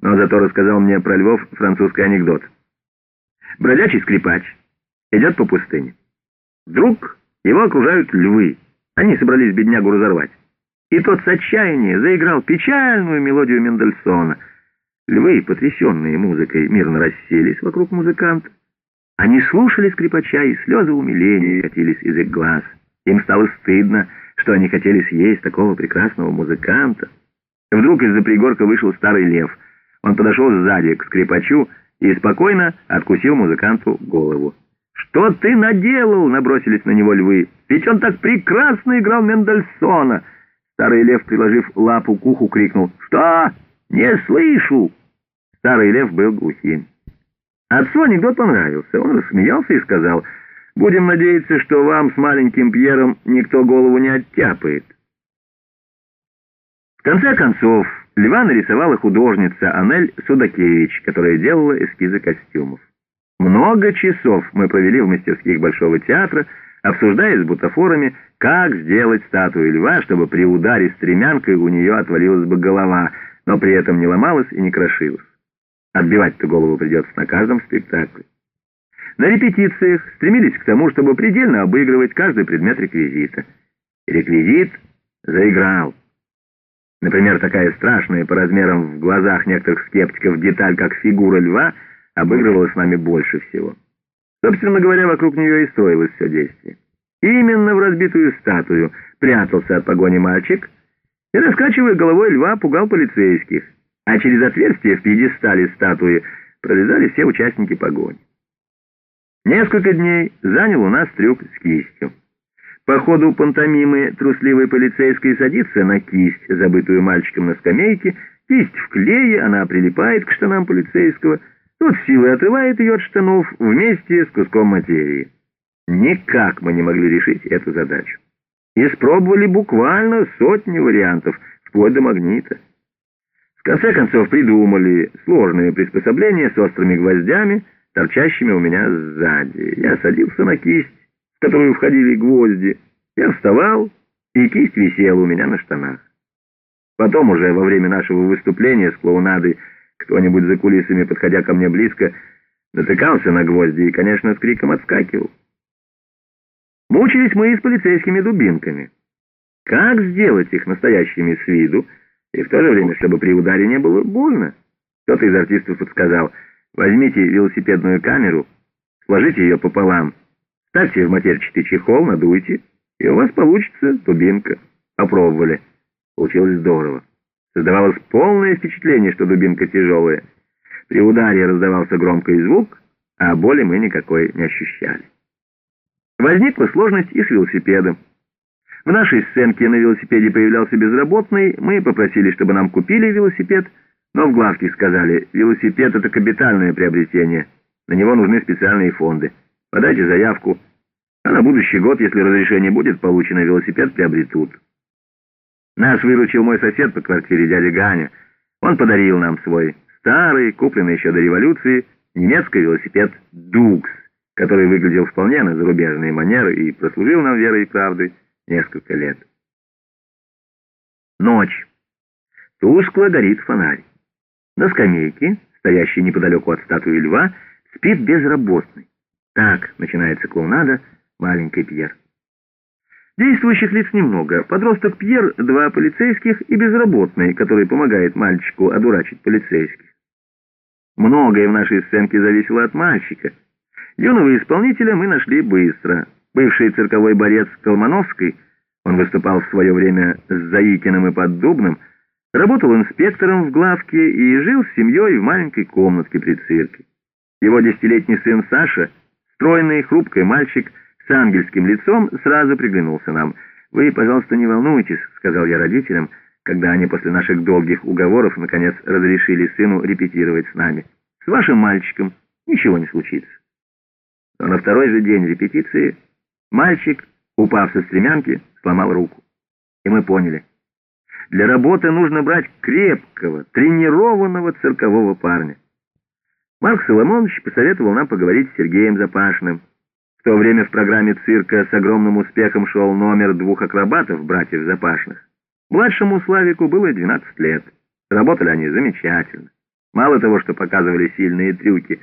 но зато рассказал мне про львов французский анекдот. Бродячий скрипач идет по пустыне. Вдруг его окружают львы. Они собрались беднягу разорвать. И тот с отчаяния заиграл печальную мелодию Мендельсона. Львы, потрясенные музыкой, мирно расселись вокруг музыканта. Они слушали скрипача, и слезы умиления катились из их глаз. Им стало стыдно, что они хотели съесть такого прекрасного музыканта. Вдруг из-за пригорка вышел старый лев. Он подошел сзади к скрипачу и спокойно откусил музыканту голову. «Что ты наделал?» — набросились на него львы. «Ведь он так прекрасно играл Мендельсона!» Старый лев, приложив лапу к уху, крикнул. «Что? Не слышу!» Старый лев был глухим. Отцу анекдот понравился. Он рассмеялся и сказал, «Будем надеяться, что вам с маленьким Пьером никто голову не оттяпает». В конце концов, льва нарисовала художница Анель Судакевич, которая делала эскизы костюмов. Много часов мы провели в мастерских Большого театра, обсуждая с бутафорами, как сделать статую льва, чтобы при ударе стремянкой у нее отвалилась бы голова, но при этом не ломалась и не крошилась. Отбивать-то голову придется на каждом спектакле. На репетициях стремились к тому, чтобы предельно обыгрывать каждый предмет реквизита. Реквизит заиграл. Например, такая страшная по размерам в глазах некоторых скептиков деталь, как фигура льва, обыгрывалась нами больше всего. Собственно говоря, вокруг нее и строилось все действие. Именно в разбитую статую прятался от погони мальчик и, раскачивая головой льва, пугал полицейских а через отверстие в пьедестале статуи пролезали все участники погони. Несколько дней занял у нас трюк с кистью. По ходу пантомимы трусливый полицейский садится на кисть, забытую мальчиком на скамейке, кисть в клее, она прилипает к штанам полицейского, тот силой отрывает ее от штанов вместе с куском материи. Никак мы не могли решить эту задачу. Испробовали буквально сотни вариантов, вплоть до магнита. В конце концов придумали сложные приспособления с острыми гвоздями, торчащими у меня сзади. Я садился на кисть, в которую входили гвозди. Я вставал, и кисть висела у меня на штанах. Потом уже во время нашего выступления с клоунадой кто-нибудь за кулисами, подходя ко мне близко, натыкался на гвозди и, конечно, с криком отскакивал. Мучились мы и с полицейскими дубинками. Как сделать их настоящими с виду, и в то же время, чтобы при ударе не было больно. Кто-то из артистов подсказал, возьмите велосипедную камеру, сложите ее пополам, ставьте в матерчатый чехол, надуйте, и у вас получится дубинка. Попробовали. Получилось здорово. Создавалось полное впечатление, что дубинка тяжелая. При ударе раздавался громкий звук, а боли мы никакой не ощущали. Возникла сложность и с велосипедом. В нашей сценке на велосипеде появлялся безработный, мы попросили, чтобы нам купили велосипед, но в главке сказали, велосипед — это капитальное приобретение, на него нужны специальные фонды. Подайте заявку, а на будущий год, если разрешение будет получено, велосипед приобретут. Нас выручил мой сосед по квартире, дядя Ганя. Он подарил нам свой старый, купленный еще до революции, немецкий велосипед «Дукс», который выглядел вполне на зарубежные манеры и прослужил нам верой и правдой несколько лет. Ночь. Тускло горит фонарь. На скамейке, стоящей неподалеку от статуи льва, спит безработный. Так начинается клоунада «Маленький Пьер». Действующих лиц немного. Подросток Пьер, два полицейских и безработный, который помогает мальчику одурачить полицейских. Многое в нашей сценке зависело от мальчика. Юного исполнителя мы нашли быстро — Бывший цирковой борец Колмановский, он выступал в свое время с Заикиным и Поддубным, работал инспектором в главке и жил с семьей в маленькой комнатке при цирке. Его десятилетний сын Саша, стройный, хрупкий мальчик с ангельским лицом, сразу приглянулся нам. «Вы, пожалуйста, не волнуйтесь», — сказал я родителям, когда они после наших долгих уговоров наконец разрешили сыну репетировать с нами. «С вашим мальчиком ничего не случится». Но на второй же день репетиции Мальчик, упав со стремянки, сломал руку. И мы поняли. Для работы нужно брать крепкого, тренированного циркового парня. Марк Соломонович посоветовал нам поговорить с Сергеем Запашным. В то время в программе цирка с огромным успехом шел номер двух акробатов, братьев Запашных. Младшему Славику было 12 лет. Работали они замечательно. Мало того, что показывали сильные трюки,